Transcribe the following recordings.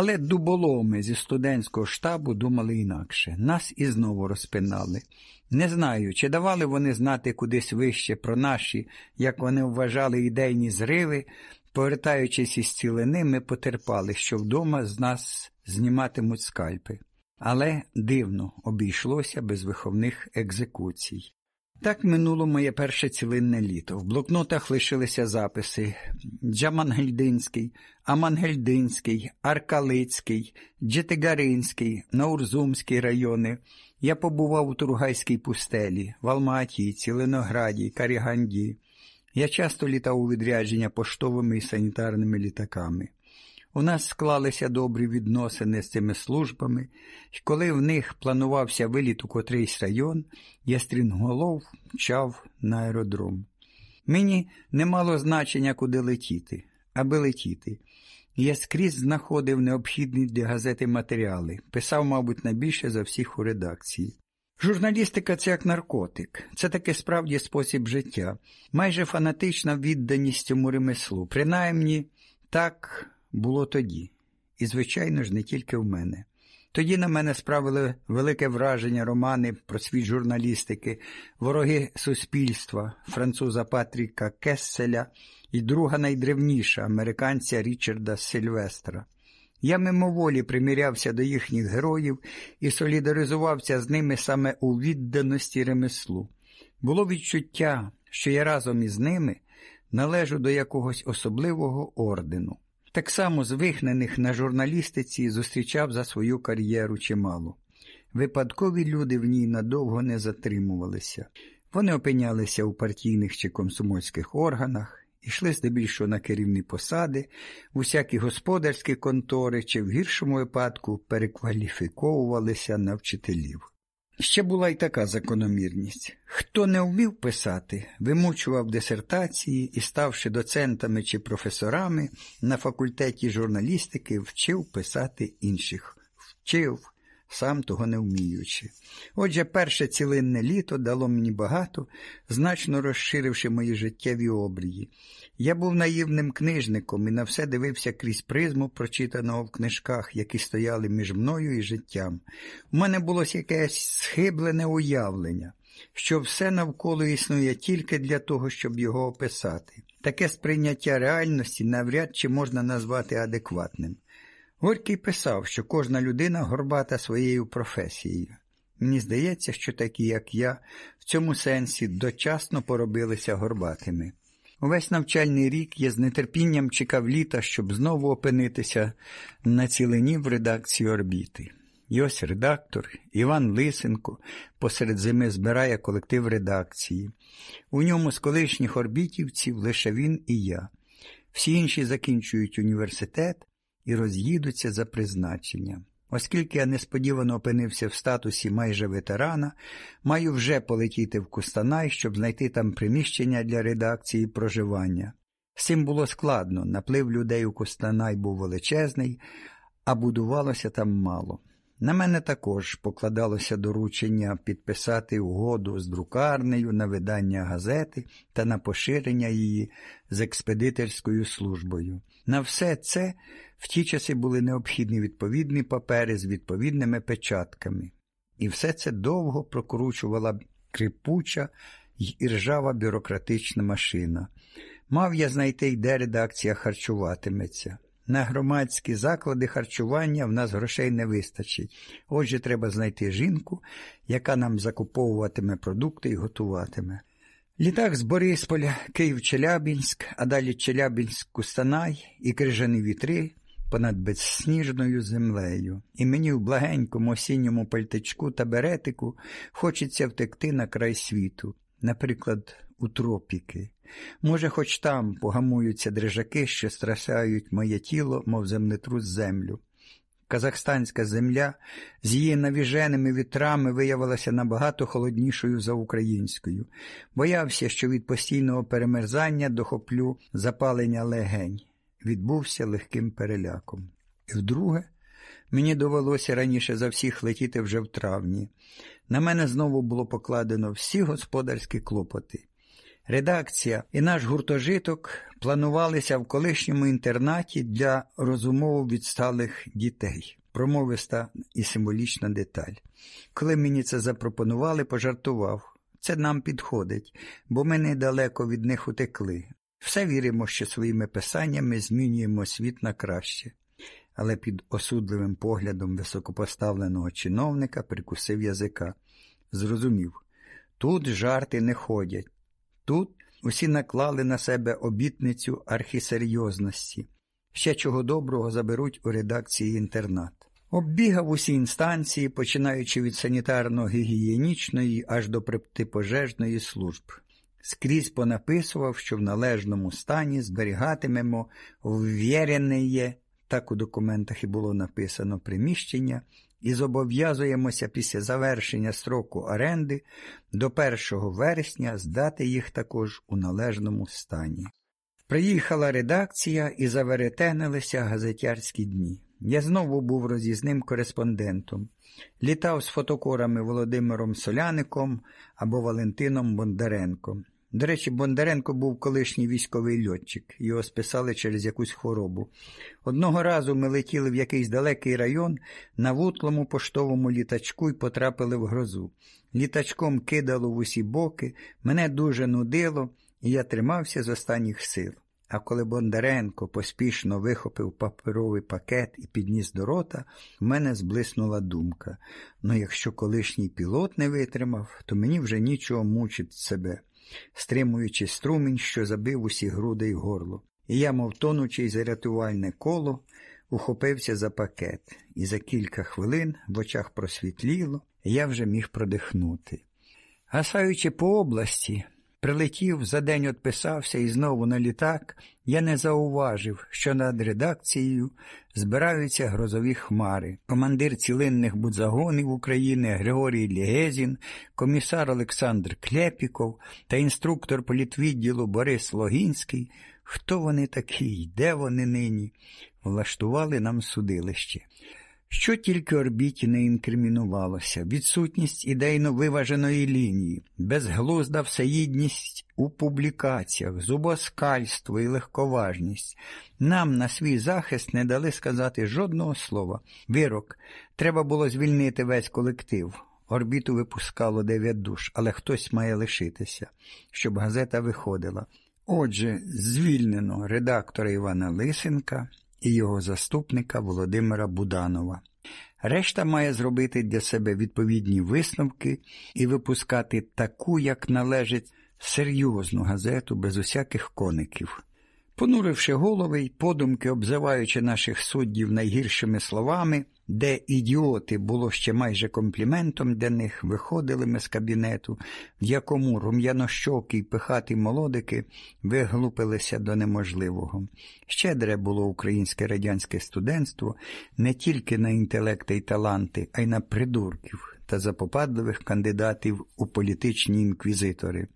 Але дуболоми зі студентського штабу думали інакше. Нас і знову розпинали. Не знаю, чи давали вони знати кудись вище про наші, як вони вважали ідейні зриви. Повертаючись із цілини, ми потерпали, що вдома з нас зніматимуть скальпи. Але дивно обійшлося без виховних екзекуцій. Так минуло моє перше цілинне літо. В блокнотах лишилися записи Джамангельдинський, Амангельдинський, Аркалицький, Джетигаринський, Наурзумський райони. Я побував у Тургайській пустелі, в Алматі, Цілинограді, Каріганді. Я часто літав у відрядження поштовими і санітарними літаками. У нас склалися добрі відносини з цими службами, і коли в них планувався виліт у котрийсь район, я стрінголов мчав на аеродром. Мені не мало значення, куди летіти, аби летіти. Я скрізь знаходив необхідні для газети матеріали, писав, мабуть, найбільше за всіх у редакції. Журналістика це як наркотик, це таки справді спосіб життя, майже фанатична відданість цьому ремеслу. Принаймні, так було тоді, і, звичайно ж, не тільки в мене. Тоді на мене справили велике враження романи про світ журналістики, вороги суспільства, француза Патріка Кесселя і друга найдревніша американця Річарда Сильвестра. Я мимоволі примірявся до їхніх героїв і солідаризувався з ними саме у відданості ремеслу. Було відчуття, що я разом із ними належу до якогось особливого ордену. Так само звихнених на журналістиці зустрічав за свою кар'єру чимало. Випадкові люди в ній надовго не затримувалися. Вони опинялися у партійних чи комсомольських органах, йшли здебільшого на керівні посади, в усякі господарські контори чи в гіршому випадку перекваліфіковувалися на вчителів. Ще була й така закономірність. Хто не вмів писати, вимучував дисертації і, ставши доцентами чи професорами, на факультеті журналістики вчив писати інших. Вчив, сам того не вміючи. Отже, перше цілинне літо дало мені багато, значно розширивши мої життєві обрії. Я був наївним книжником і на все дивився крізь призму, прочитаного в книжках, які стояли між мною і життям. У мене було якесь схиблене уявлення. Що все навколо існує тільки для того, щоб його описати. Таке сприйняття реальності навряд чи можна назвати адекватним. Горький писав, що кожна людина горбата своєю професією. Мені здається, що такі, як я, в цьому сенсі дочасно поробилися горбатими. Увесь навчальний рік я з нетерпінням чекав літа, щоб знову опинитися на цілині в редакції орбіти. І ось редактор Іван Лисенко посеред зими збирає колектив редакції. У ньому з колишніх орбітівців лише він і я. Всі інші закінчують університет і роз'їдуться за призначенням. Оскільки я несподівано опинився в статусі майже ветерана, маю вже полетіти в Кустанай, щоб знайти там приміщення для редакції проживання. З цим було складно, наплив людей у Кустанай був величезний, а будувалося там мало. На мене також покладалося доручення підписати угоду з друкарнею на видання газети та на поширення її з експедиторською службою. На все це в ті часи були необхідні відповідні папери з відповідними печатками. І все це довго прокручувала крипуча й іржава бюрократична машина. Мав я знайти, де редакція харчуватиметься. На громадські заклади харчування в нас грошей не вистачить. Отже, треба знайти жінку, яка нам закуповуватиме продукти і готуватиме. Літак з Борисполя, Київ-Челябінськ, а далі Челябінськ-Кустанай і крижані вітри понад безсніжною землею. І мені в благенькому осінньому пальтичку та беретику хочеться втекти на край світу, наприклад, у тропіки. Може, хоч там погамуються дрижаки, що страсають моє тіло, мов землетрус землю. Казахстанська земля з її навіженими вітрами виявилася набагато холоднішою за українською. Боявся, що від постійного перемерзання дохоплю запалення легень. Відбувся легким переляком. І вдруге, мені довелося раніше за всіх летіти вже в травні. На мене знову було покладено всі господарські клопоти. Редакція і наш гуртожиток планувалися в колишньому інтернаті для розумово відсталих дітей. Промовиста і символічна деталь. Коли мені це запропонували, пожартував. Це нам підходить, бо ми недалеко від них утекли. Все віримо, що своїми писаннями змінюємо світ на краще. Але під осудливим поглядом високопоставленого чиновника прикусив язика. Зрозумів, тут жарти не ходять. Тут усі наклали на себе обітницю архісерйозності. Ще чого доброго заберуть у редакції інтернат. Оббігав усі інстанції, починаючи від санітарно-гігієнічної аж до протипожежної служб. Скрізь понаписував, що в належному стані зберігатимемо ввєрене, так у документах і було написано приміщення, і зобов'язуємося після завершення строку оренди до 1 вересня здати їх також у належному стані. Приїхала редакція і заверетенилися газетярські дні. Я знову був роз'їзним кореспондентом, літав з фотокорами Володимиром Соляником або Валентином Бондаренком. До речі, Бондаренко був колишній військовий льотчик, його списали через якусь хворобу. Одного разу ми летіли в якийсь далекий район на вутлому поштовому літачку і потрапили в грозу. Літачком кидало в усі боки, мене дуже нудило, і я тримався з останніх сил. А коли Бондаренко поспішно вихопив паперовий пакет і підніс до рота, в мене зблиснула думка. Ну, якщо колишній пілот не витримав, то мені вже нічого мучить себе, стримуючи струмінь, що забив усі груди й горло. І я, мов тонучий за рятувальне коло, ухопився за пакет, і за кілька хвилин в очах просвітліло, я вже міг продихнути. Гасаючи по області, Прилетів, за день отписався і знову на літак, я не зауважив, що над редакцією збираються грозові хмари. Командир цілинних будзагонів України Григорій Лєгезін, комісар Олександр Клепіков та інструктор політвідділу Борис Логінський. Хто вони такі, де вони нині? Влаштували нам судилище. Що тільки орбіті не інкримінувалося, відсутність ідейно виваженої лінії, безглузда всеїдність у публікаціях, зубоскальство і легковажність. Нам на свій захист не дали сказати жодного слова. Вирок, треба було звільнити весь колектив. Орбіту випускало дев'ять душ, але хтось має лишитися, щоб газета виходила. Отже, звільнено редактора Івана Лисенка і його заступника Володимира Буданова. Решта має зробити для себе відповідні висновки і випускати таку, як належить, серйозну газету без усяких коників. Понуривши голови й подумки, обзиваючи наших суддів найгіршими словами, де ідіоти було ще майже компліментом для них, виходили ми з кабінету, в якому рум'янощокі й пихаті молодики виглупилися до неможливого. Щедре було українське радянське студентство не тільки на інтелекти й таланти, а й на придурків та запопадливих кандидатів у політичні інквізитори.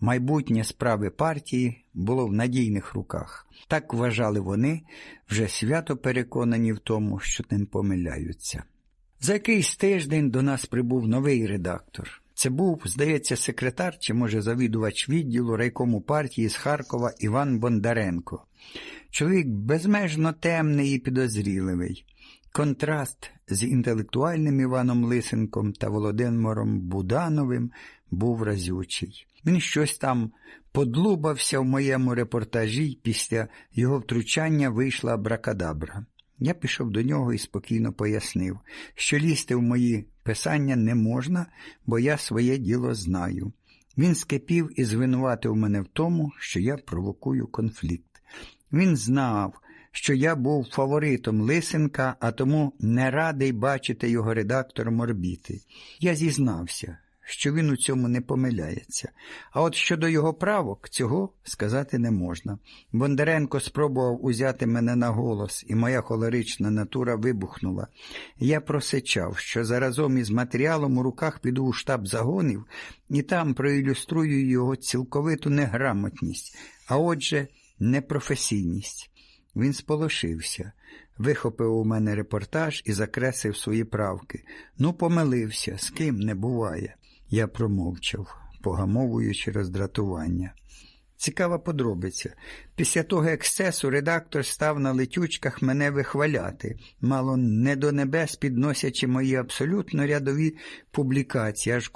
Майбутнє справи партії було в надійних руках. Так вважали вони, вже свято переконані в тому, що не помиляються. За якийсь тиждень до нас прибув новий редактор. Це був, здається, секретар чи, може, завідувач відділу райкому партії з Харкова Іван Бондаренко. Чоловік безмежно темний і підозріливий. Контраст з інтелектуальним Іваном Лисенком та Володимиром Будановим був разючий. Він щось там подлубався в моєму репортажі, після його втручання вийшла бракадабра. Я пішов до нього і спокійно пояснив, що лізти в мої писання не можна, бо я своє діло знаю. Він скипів і звинуватив мене в тому, що я провокую конфлікт. Він знав, що я був фаворитом Лисенка, а тому не радий бачити його редактором орбіти. Я зізнався, що він у цьому не помиляється. А от щодо його правок, цього сказати не можна. Бондаренко спробував узяти мене на голос, і моя холерична натура вибухнула. Я просичав, що заразом із матеріалом у руках піду у штаб загонів і там проілюструю його цілковиту неграмотність, а отже, непрофесійність. Він сполошився, вихопив у мене репортаж і закреслив свої правки. Ну, помилився, з ким не буває. Я промовчав. погамовуючи роздратування. Цікава подробиця. Після того ексцесу редактор став на летючках мене вихваляти, мало не до небес підносячи мої абсолютно рядові публікації, аж